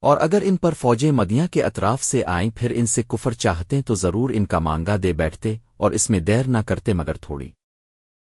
اور اگر ان پر فوجیں مدیاں کے اطراف سے آئیں، پھر ان سے کفر چاہتے تو ضرور ان کا مانگا دے بیٹھتے اور اس میں دیر نہ کرتے مگر تھوڑی۔